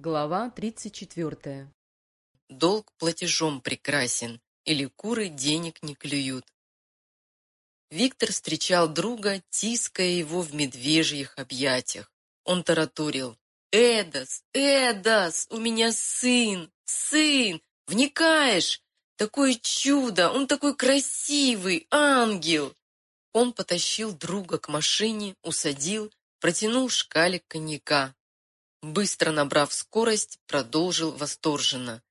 Глава 34. Долг платежом прекрасен, или куры денег не клюют. Виктор встречал друга, тиская его в медвежьих объятиях. Он тараторил. «Эдас, Эдас, у меня сын, сын, вникаешь? Такое чудо, он такой красивый, ангел!» Он потащил друга к машине, усадил, протянул шкалик коньяка. Быстро набрав скорость, продолжил восторженно.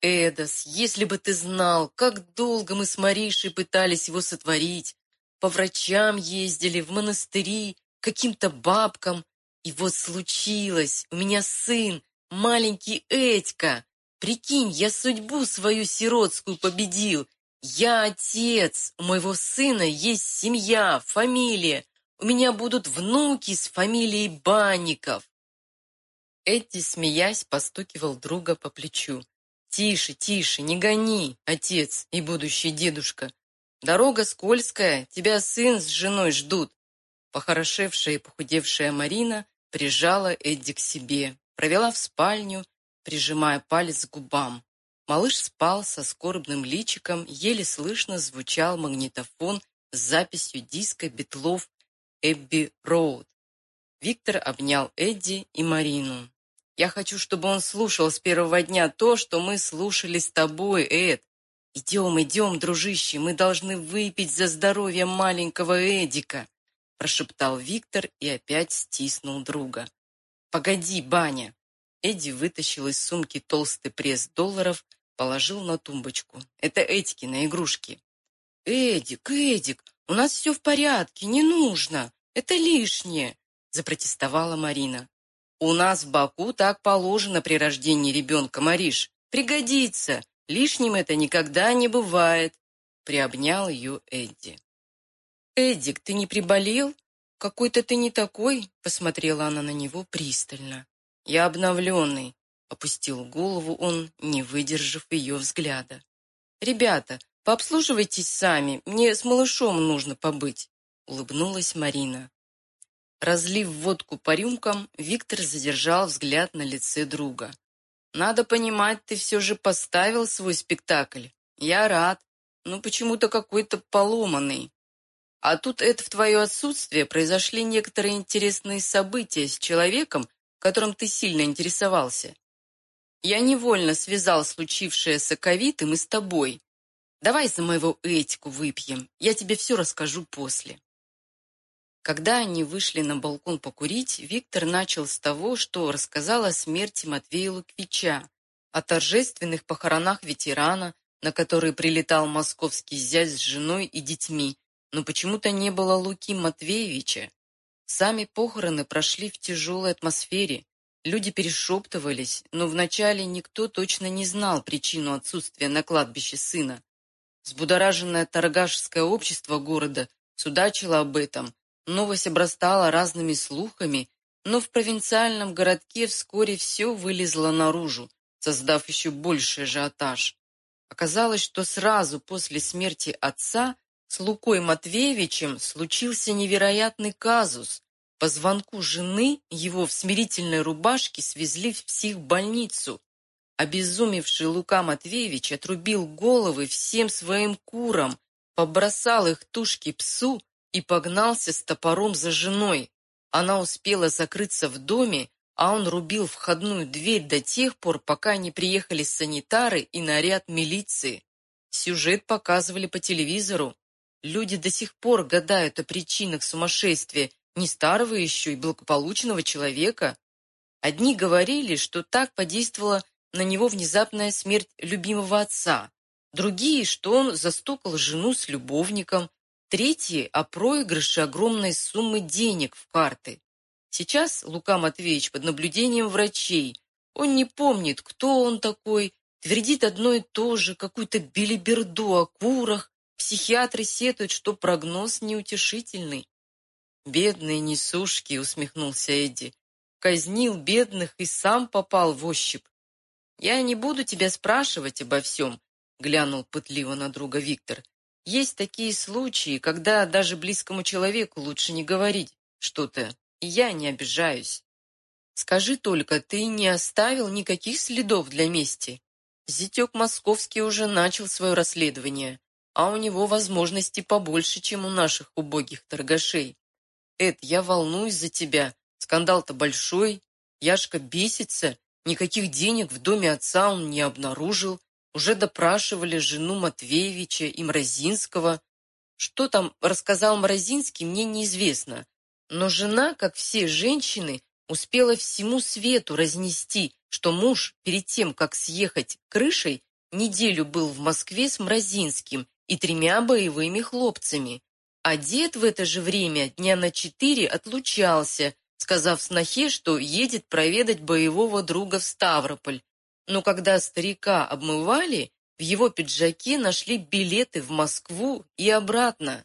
«Эдас, если бы ты знал, как долго мы с Маришей пытались его сотворить. По врачам ездили, в монастыри, каким-то бабкам. И вот случилось, у меня сын, маленький Этька. Прикинь, я судьбу свою сиротскую победил. Я отец, у моего сына есть семья, фамилия. У меня будут внуки с фамилией Банников. Эдди, смеясь, постукивал друга по плечу. «Тише, тише, не гони, отец и будущий дедушка. Дорога скользкая, тебя сын с женой ждут». Похорошевшая и похудевшая Марина прижала Эдди к себе, провела в спальню, прижимая палец к губам. Малыш спал со скорбным личиком, еле слышно звучал магнитофон с записью диска битлов «Эбби Роуд». Виктор обнял Эдди и Марину. Я хочу, чтобы он слушал с первого дня то, что мы слушали с тобой, Эд. Идем, идем, дружище, мы должны выпить за здоровье маленького Эдика, прошептал Виктор и опять стиснул друга. Погоди, Баня. Эдди вытащил из сумки толстый пресс долларов, положил на тумбочку. Это Эдики на игрушки. Эдик, Эдик, у нас все в порядке, не нужно. Это лишнее, запротестовала Марина. У нас в Баку так положено при рождении ребенка, Мариш. Пригодится. Лишним это никогда не бывает. Приобнял ее Эдди. Эдик, ты не приболел? Какой-то ты не такой, посмотрела она на него пристально. Я обновленный. Опустил голову он, не выдержав ее взгляда. «Ребята, пообслуживайтесь сами, мне с малышом нужно побыть», — улыбнулась Марина. Разлив водку по рюмкам, Виктор задержал взгляд на лице друга. «Надо понимать, ты все же поставил свой спектакль. Я рад, но почему-то какой-то поломанный. А тут это в твое отсутствие произошли некоторые интересные события с человеком, которым ты сильно интересовался. Я невольно связал случившее с Аковитым и с тобой. Давай за моего Этику выпьем, я тебе все расскажу после». Когда они вышли на балкон покурить, Виктор начал с того, что рассказал о смерти Матвея Луквича, о торжественных похоронах ветерана, на которые прилетал московский зять с женой и детьми, но почему-то не было Луки Матвеевича. Сами похороны прошли в тяжелой атмосфере. Люди перешептывались, но вначале никто точно не знал причину отсутствия на кладбище сына. Взбудораженное торгашское общество города судачило об этом, Новость обрастала разными слухами, но в провинциальном городке вскоре все вылезло наружу, создав еще больший ажиотаж. Оказалось, что сразу после смерти отца с Лукой Матвеевичем случился невероятный казус. По звонку жены его в смирительной рубашке свезли в психбольницу. Обезумевший Лука Матвеевич отрубил головы всем своим курам, побросал их тушки псу и погнался с топором за женой. Она успела закрыться в доме, а он рубил входную дверь до тех пор, пока не приехали санитары и наряд милиции. Сюжет показывали по телевизору. Люди до сих пор гадают о причинах сумасшествия не старого еще и благополучного человека. Одни говорили, что так подействовала на него внезапная смерть любимого отца, другие, что он застукал жену с любовником, Третьи – о проигрыше огромной суммы денег в карты. Сейчас Лука Матвеевич под наблюдением врачей. Он не помнит, кто он такой, твердит одно и то же, какую-то белиберду о курах. Психиатры сетуют, что прогноз неутешительный. «Бедные несушки», — усмехнулся Эдди. «Казнил бедных и сам попал в ощупь». «Я не буду тебя спрашивать обо всем», — глянул пытливо на друга Виктор. Есть такие случаи, когда даже близкому человеку лучше не говорить что-то, и я не обижаюсь. Скажи только, ты не оставил никаких следов для мести? Зятек Московский уже начал свое расследование, а у него возможности побольше, чем у наших убогих торгашей. Эд, я волнуюсь за тебя. Скандал-то большой. Яшка бесится. Никаких денег в доме отца он не обнаружил. Уже допрашивали жену Матвеевича и Мразинского. Что там рассказал Мразинский, мне неизвестно. Но жена, как все женщины, успела всему свету разнести, что муж, перед тем, как съехать крышей, неделю был в Москве с Мразинским и тремя боевыми хлопцами. А дед в это же время дня на четыре отлучался, сказав снохе, что едет проведать боевого друга в Ставрополь, но когда старика обмывали, в его пиджаке нашли билеты в Москву и обратно.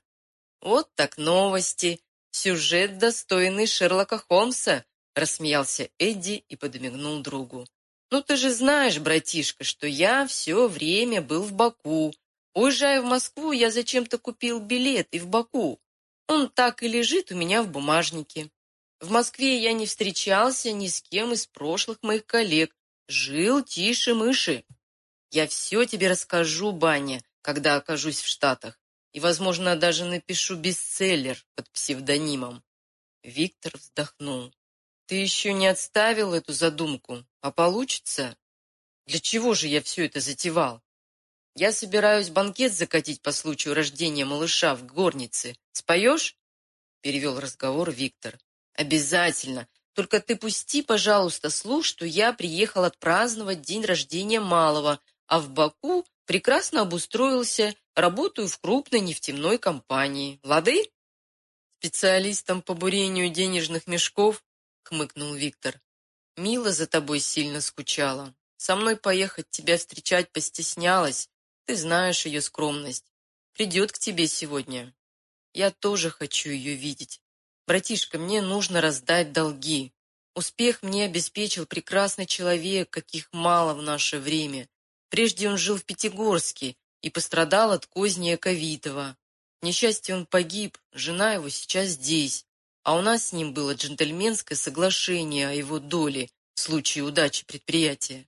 Вот так новости. Сюжет, достойный Шерлока Холмса, рассмеялся Эдди и подмигнул другу. Ну ты же знаешь, братишка, что я все время был в Баку. Уезжая в Москву, я зачем-то купил билет и в Баку. Он так и лежит у меня в бумажнике. В Москве я не встречался ни с кем из прошлых моих коллег, Жил тише мыши. Я все тебе расскажу, Баня, когда окажусь в Штатах. И, возможно, даже напишу бестселлер под псевдонимом. Виктор вздохнул. Ты еще не отставил эту задумку, а получится? Для чего же я все это затевал? Я собираюсь банкет закатить по случаю рождения малыша в горнице. Споешь? Перевел разговор Виктор. Обязательно. Только ты пусти, пожалуйста, слух, что я приехал отпраздновать день рождения малого, а в Баку прекрасно обустроился, работаю в крупной нефтяной компании. Лады? Специалистом по бурению денежных мешков, хмыкнул Виктор. Мила за тобой сильно скучала. Со мной поехать тебя встречать постеснялась. Ты знаешь ее скромность. Придет к тебе сегодня. Я тоже хочу ее видеть. Братишка, мне нужно раздать долги. Успех мне обеспечил прекрасный человек, каких мало в наше время. Прежде он жил в Пятигорске и пострадал от козни Ковитова. К он погиб, жена его сейчас здесь, а у нас с ним было джентльменское соглашение о его доле в случае удачи предприятия.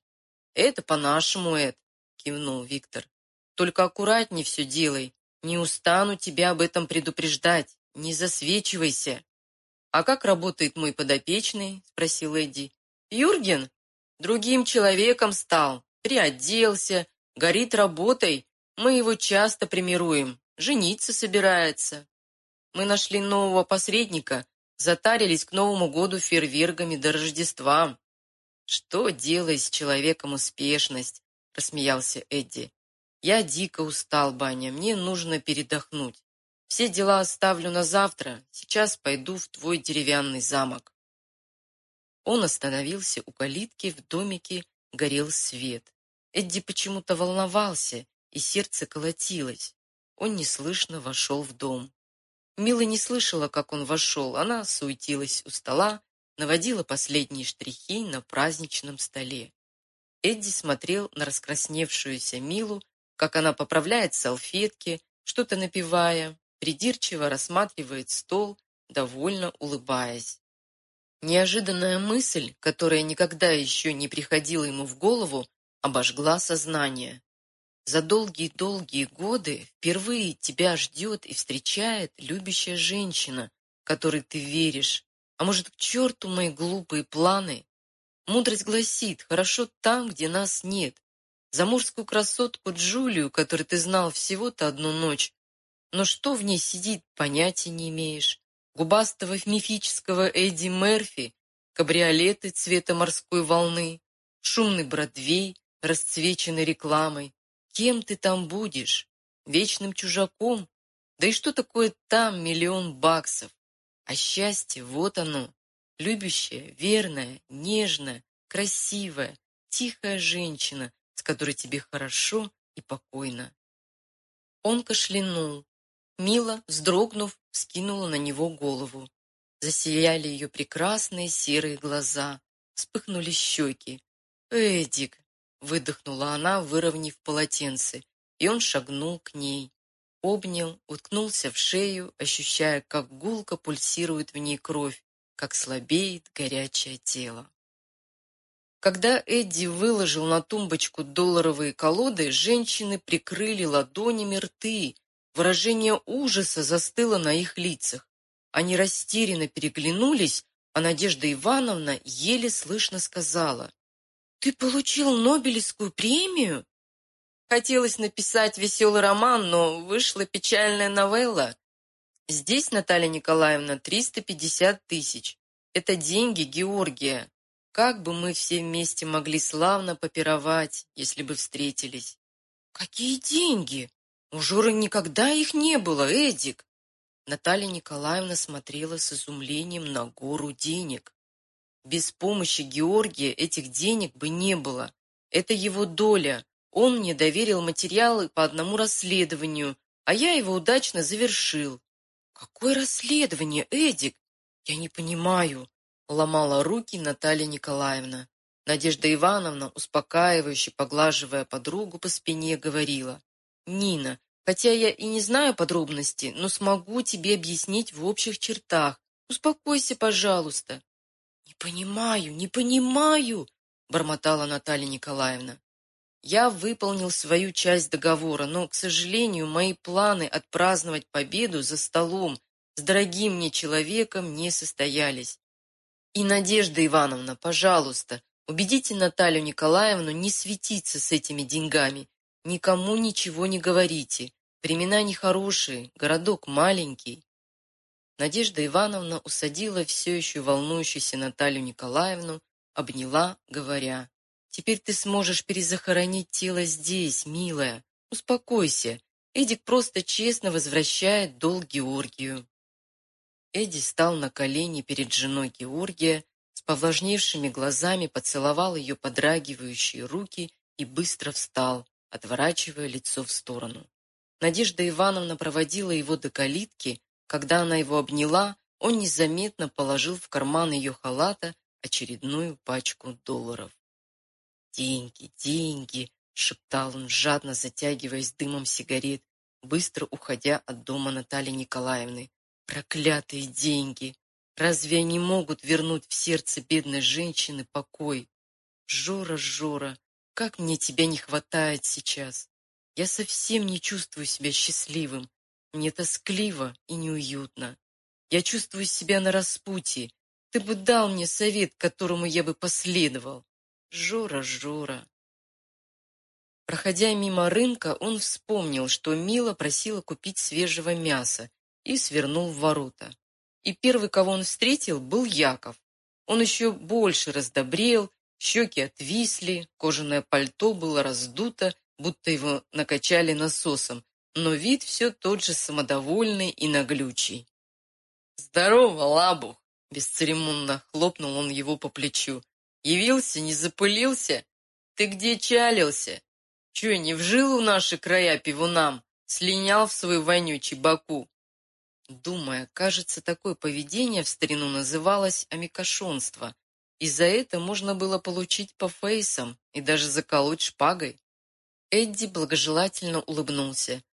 «Это по-нашему, Эд», — кивнул Виктор. «Только аккуратней все делай. Не устану тебя об этом предупреждать. Не засвечивайся. «А как работает мой подопечный?» – спросил Эдди. «Юрген? Другим человеком стал, приоделся, горит работой. Мы его часто примируем, жениться собирается. Мы нашли нового посредника, затарились к Новому году фейерверками до Рождества. «Что делает с человеком успешность?» – рассмеялся Эдди. «Я дико устал, Баня, мне нужно передохнуть. Все дела оставлю на завтра. Сейчас пойду в твой деревянный замок. Он остановился у калитки, в домике горел свет. Эдди почему-то волновался, и сердце колотилось. Он неслышно вошел в дом. Мила не слышала, как он вошел. Она суетилась у стола, наводила последние штрихи на праздничном столе. Эдди смотрел на раскрасневшуюся Милу, как она поправляет салфетки, что-то напевая, придирчиво рассматривает стол, довольно улыбаясь. Неожиданная мысль, которая никогда еще не приходила ему в голову, обожгла сознание. За долгие-долгие годы впервые тебя ждет и встречает любящая женщина, которой ты веришь. А может, к черту мои глупые планы? Мудрость гласит, хорошо там, где нас нет. Заморскую красотку Джулию, которую ты знал всего-то одну ночь, но что в ней сидит, понятия не имеешь. Губастого мифического Эдди Мерфи, кабриолеты цвета морской волны, шумный Бродвей, расцвеченный рекламой. Кем ты там будешь? Вечным чужаком? Да и что такое там миллион баксов? А счастье, вот оно. Любящая, верная, нежная, красивая, тихая женщина, с которой тебе хорошо и покойно. Он кашлянул, Мила, вздрогнув, скинула на него голову. Засияли ее прекрасные серые глаза, вспыхнули щеки. «Эдик!» — выдохнула она, выровняв полотенце, и он шагнул к ней. Обнял, уткнулся в шею, ощущая, как гулко пульсирует в ней кровь, как слабеет горячее тело. Когда Эдди выложил на тумбочку долларовые колоды, женщины прикрыли ладонями рты. Выражение ужаса застыло на их лицах. Они растерянно переглянулись, а Надежда Ивановна еле слышно сказала. «Ты получил Нобелевскую премию?» Хотелось написать веселый роман, но вышла печальная новелла. Здесь, Наталья Николаевна, 350 тысяч. Это деньги Георгия. Как бы мы все вместе могли славно попировать, если бы встретились. Какие деньги? У Жоры никогда их не было, Эдик. Наталья Николаевна смотрела с изумлением на гору денег. Без помощи Георгия этих денег бы не было. Это его доля. Он мне доверил материалы по одному расследованию, а я его удачно завершил. Какое расследование, Эдик? Я не понимаю. Ломала руки Наталья Николаевна. Надежда Ивановна, успокаивающе поглаживая подругу по спине, говорила. «Нина, хотя я и не знаю подробностей, но смогу тебе объяснить в общих чертах. Успокойся, пожалуйста». «Не понимаю, не понимаю», — бормотала Наталья Николаевна. Я выполнил свою часть договора, но, к сожалению, мои планы отпраздновать победу за столом с дорогим мне человеком не состоялись. И, Надежда Ивановна, пожалуйста, убедите Наталью Николаевну не светиться с этими деньгами. Никому ничего не говорите. Времена нехорошие, городок маленький. Надежда Ивановна усадила все еще волнующуюся Наталью Николаевну, обняла, говоря, «Теперь ты сможешь перезахоронить тело здесь, милая. Успокойся. Эдик просто честно возвращает долг Георгию». Эдди стал на колени перед женой Георгия, с повлажневшими глазами поцеловал ее подрагивающие руки и быстро встал, отворачивая лицо в сторону. Надежда Ивановна проводила его до калитки. Когда она его обняла, он незаметно положил в карман ее халата очередную пачку долларов. «Деньги, деньги!» — шептал он, жадно затягиваясь дымом сигарет, быстро уходя от дома Натальи Николаевны. Проклятые деньги! Разве они могут вернуть в сердце бедной женщины покой? Жора, Жора, как мне тебя не хватает сейчас! Я совсем не чувствую себя счастливым. Мне тоскливо и неуютно. Я чувствую себя на распутье. Ты бы дал мне совет, которому я бы последовал. Жора, Жора. Проходя мимо рынка, он вспомнил, что Мила просила купить свежего мяса и свернул в ворота. И первый, кого он встретил, был Яков. Он еще больше раздобрел, щеки отвисли, кожаное пальто было раздуто, будто его накачали насосом, но вид все тот же самодовольный и наглючий. «Здорово, лабух!» — бесцеремонно хлопнул он его по плечу. «Явился, не запылился? Ты где чалился? Че, не вжил в наши края пивунам? Слинял в свой вонючий Баку? думая, кажется, такое поведение в старину называлось амикошонство, и за это можно было получить по фейсам и даже заколоть шпагой. Эдди благожелательно улыбнулся.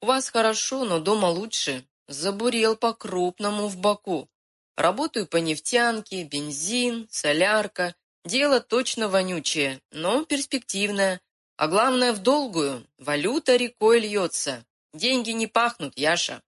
«У вас хорошо, но дома лучше. Забурел по-крупному в боку. Работаю по нефтянке, бензин, солярка. Дело точно вонючее, но перспективное. А главное, в долгую. Валюта рекой льется. Деньги не пахнут, Яша.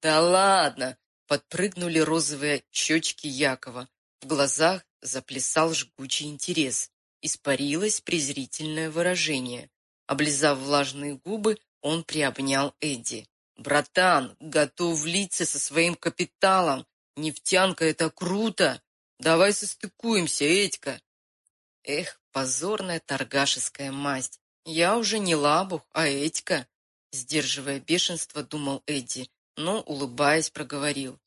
«Да ладно!» — подпрыгнули розовые щечки Якова. В глазах заплясал жгучий интерес. Испарилось презрительное выражение. Облизав влажные губы, он приобнял Эдди. «Братан, готов влиться со своим капиталом. Нефтянка — это круто. Давай состыкуемся, Эдька». Эх, позорная торгашеская масть. Я уже не лабух, а Эдька. Сдерживая бешенство, думал Эдди но, улыбаясь, проговорил.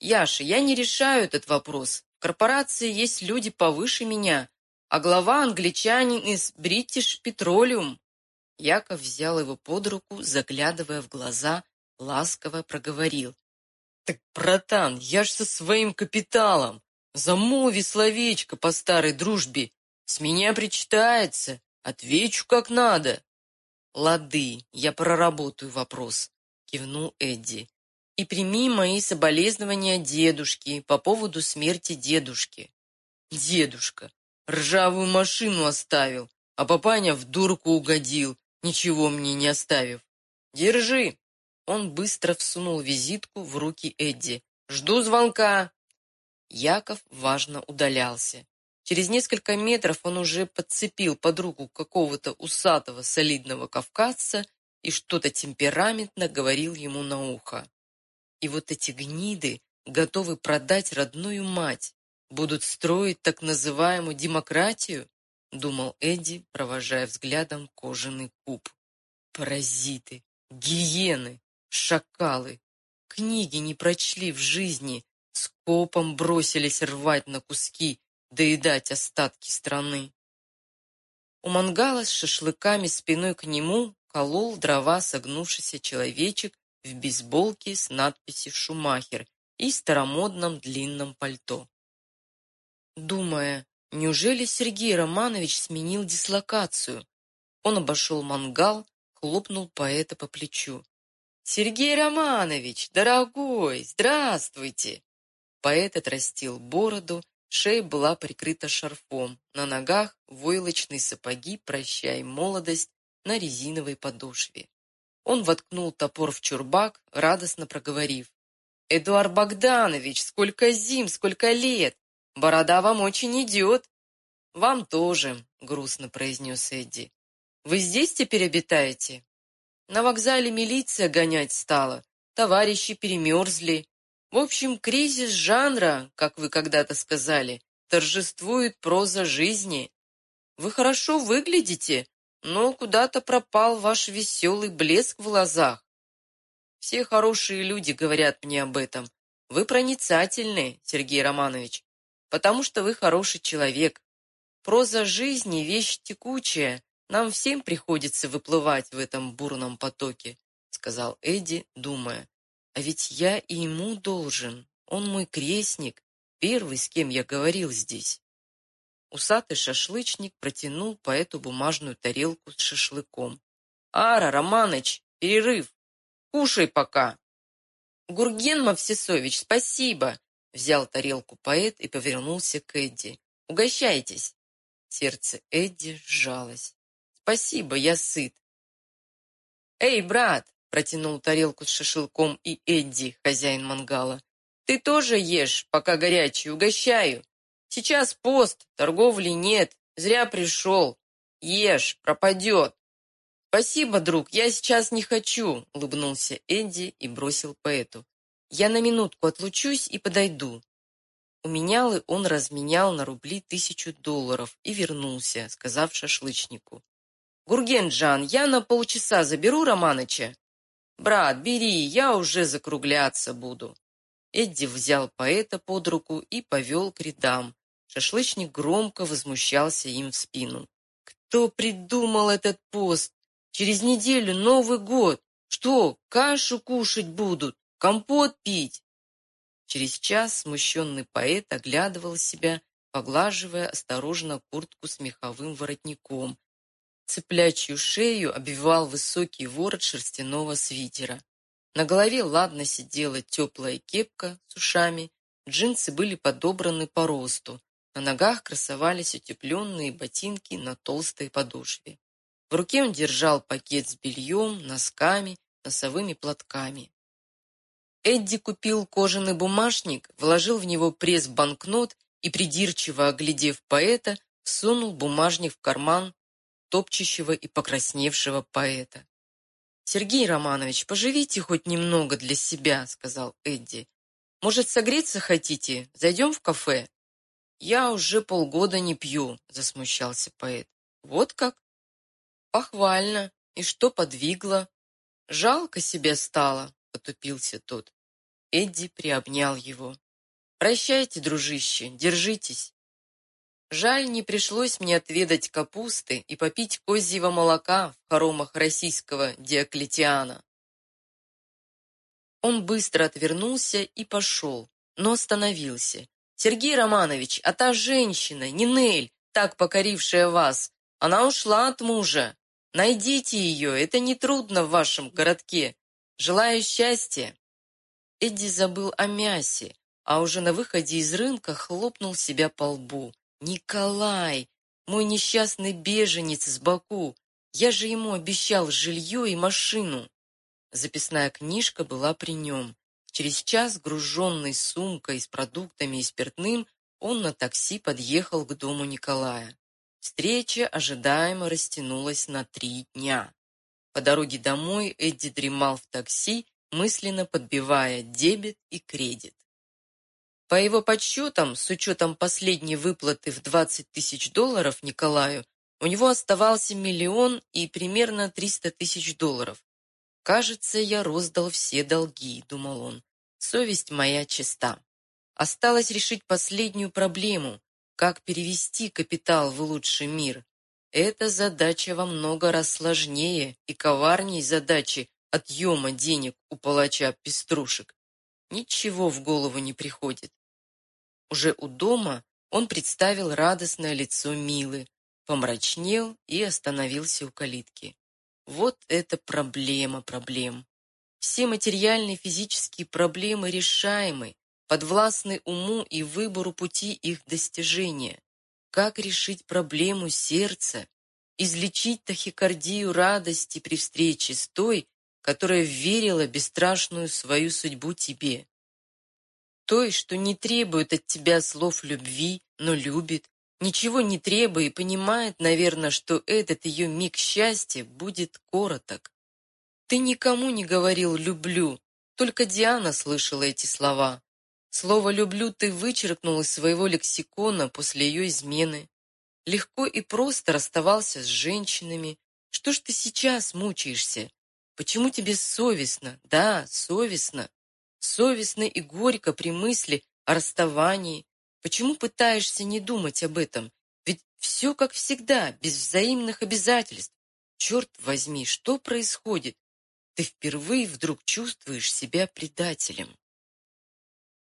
«Яша, я не решаю этот вопрос. Корпорации есть люди повыше меня, а глава англичанин из British Petroleum». Яков взял его под руку, заглядывая в глаза, ласково проговорил. «Так, братан, я ж со своим капиталом. Замолви словечко по старой дружбе. С меня причитается. Отвечу как надо». «Лады, я проработаю вопрос», — кивнул Эдди. И прими мои соболезнования дедушке по поводу смерти дедушки. Дедушка, ржавую машину оставил, а папаня в дурку угодил, ничего мне не оставив. Держи. Он быстро всунул визитку в руки Эдди. Жду звонка. Яков важно удалялся. Через несколько метров он уже подцепил под руку какого-то усатого солидного кавказца и что-то темпераментно говорил ему на ухо. И вот эти гниды готовы продать родную мать, будут строить так называемую демократию, думал Эдди, провожая взглядом кожаный куб. Паразиты, гиены, шакалы. Книги не прочли в жизни, скопом бросились рвать на куски доедать остатки страны. У мангала с шашлыками спиной к нему колол дрова согнувшийся человечек в бейсболке с надписью «Шумахер» и старомодном длинном пальто. Думая, неужели Сергей Романович сменил дислокацию? Он обошел мангал, хлопнул поэта по плечу. «Сергей Романович, дорогой, здравствуйте!» Поэт отрастил бороду Шея была прикрыта шарфом, на ногах войлочные сапоги «Прощай, молодость» на резиновой подошве. Он воткнул топор в чурбак, радостно проговорив. «Эдуард Богданович, сколько зим, сколько лет! Борода вам очень идет!» «Вам тоже», — грустно произнес Эдди. «Вы здесь теперь обитаете?» «На вокзале милиция гонять стала. Товарищи перемерзли. В общем, кризис жанра, как вы когда-то сказали, торжествует проза жизни. Вы хорошо выглядите, но куда-то пропал ваш веселый блеск в глазах. Все хорошие люди говорят мне об этом. Вы проницательны, Сергей Романович, потому что вы хороший человек. Проза жизни – вещь текучая, нам всем приходится выплывать в этом бурном потоке, сказал Эдди, думая. А ведь я и ему должен. Он мой крестник, первый, с кем я говорил здесь. Усатый шашлычник протянул поэту бумажную тарелку с шашлыком. «Ара, Романыч, перерыв! Кушай пока!» «Гурген Мавсисович, спасибо!» Взял тарелку поэт и повернулся к Эдди. «Угощайтесь!» Сердце Эдди сжалось. «Спасибо, я сыт!» «Эй, брат, Протянул тарелку с шашлыком и Эдди, хозяин мангала. «Ты тоже ешь, пока горячий, угощаю. Сейчас пост, торговли нет, зря пришел. Ешь, пропадет». «Спасибо, друг, я сейчас не хочу», — улыбнулся Эдди и бросил поэту. «Я на минутку отлучусь и подойду». У менялы он разменял на рубли тысячу долларов и вернулся, сказав шашлычнику. «Гургенджан, я на полчаса заберу Романыча?» «Брат, бери, я уже закругляться буду». Эдди взял поэта под руку и повел к рядам. Шашлычник громко возмущался им в спину. «Кто придумал этот пост? Через неделю Новый год. Что, кашу кушать будут? Компот пить?» Через час смущенный поэт оглядывал себя, поглаживая осторожно куртку с меховым воротником, Цыплячью шею обвивал высокий ворот шерстяного свитера. На голове ладно сидела теплая кепка с ушами, джинсы были подобраны по росту, на ногах красовались утепленные ботинки на толстой подошве. В руке он держал пакет с бельем, носками, носовыми платками. Эдди купил кожаный бумажник, вложил в него пресс банкнот и, придирчиво оглядев поэта, всунул бумажник в карман топчущего и покрасневшего поэта. «Сергей Романович, поживите хоть немного для себя», — сказал Эдди. «Может, согреться хотите? Зайдем в кафе?» «Я уже полгода не пью», — засмущался поэт. «Вот как?» «Похвально. И что подвигло?» «Жалко себе стало», — потупился тот. Эдди приобнял его. «Прощайте, дружище, держитесь. Жаль, не пришлось мне отведать капусты и попить козьего молока в хоромах российского Диоклетиана. Он быстро отвернулся и пошел, но остановился. «Сергей Романович, а та женщина, Нинель, так покорившая вас, она ушла от мужа. Найдите ее, это нетрудно в вашем городке. Желаю счастья!» Эдди забыл о мясе, а уже на выходе из рынка хлопнул себя по лбу. «Николай, мой несчастный беженец из Баку, я же ему обещал жилье и машину». Записная книжка была при нем. Через час, груженный сумкой с продуктами и спиртным, он на такси подъехал к дому Николая. Встреча ожидаемо растянулась на три дня. По дороге домой Эдди дремал в такси, мысленно подбивая дебет и кредит. По его подсчетам, с учетом последней выплаты в 20 тысяч долларов Николаю, у него оставался миллион и примерно 300 тысяч долларов. «Кажется, я роздал все долги», — думал он. «Совесть моя чиста». Осталось решить последнюю проблему – как перевести капитал в лучший мир. Эта задача во много раз сложнее и коварнее задачи отъема денег у палача пеструшек. Ничего в голову не приходит. Уже у дома он представил радостное лицо Милы, помрачнел и остановился у калитки. Вот это проблема проблем. Все материальные физические проблемы решаемы, подвластны уму и выбору пути их достижения. Как решить проблему сердца, излечить тахикардию радости при встрече с той, которая верила бесстрашную свою судьбу тебе. Той, что не требует от тебя слов любви, но любит, ничего не требуя и понимает, наверное, что этот ее миг счастья будет короток. Ты никому не говорил «люблю», только Диана слышала эти слова. Слово «люблю» ты вычеркнул из своего лексикона после ее измены. Легко и просто расставался с женщинами. Что ж ты сейчас мучаешься? Почему тебе совестно? Да, совестно. Совестно и горько при мысли о расставании, Почему пытаешься не думать об этом? Ведь все как всегда, без взаимных обязательств. Черт возьми, что происходит? Ты впервые вдруг чувствуешь себя предателем.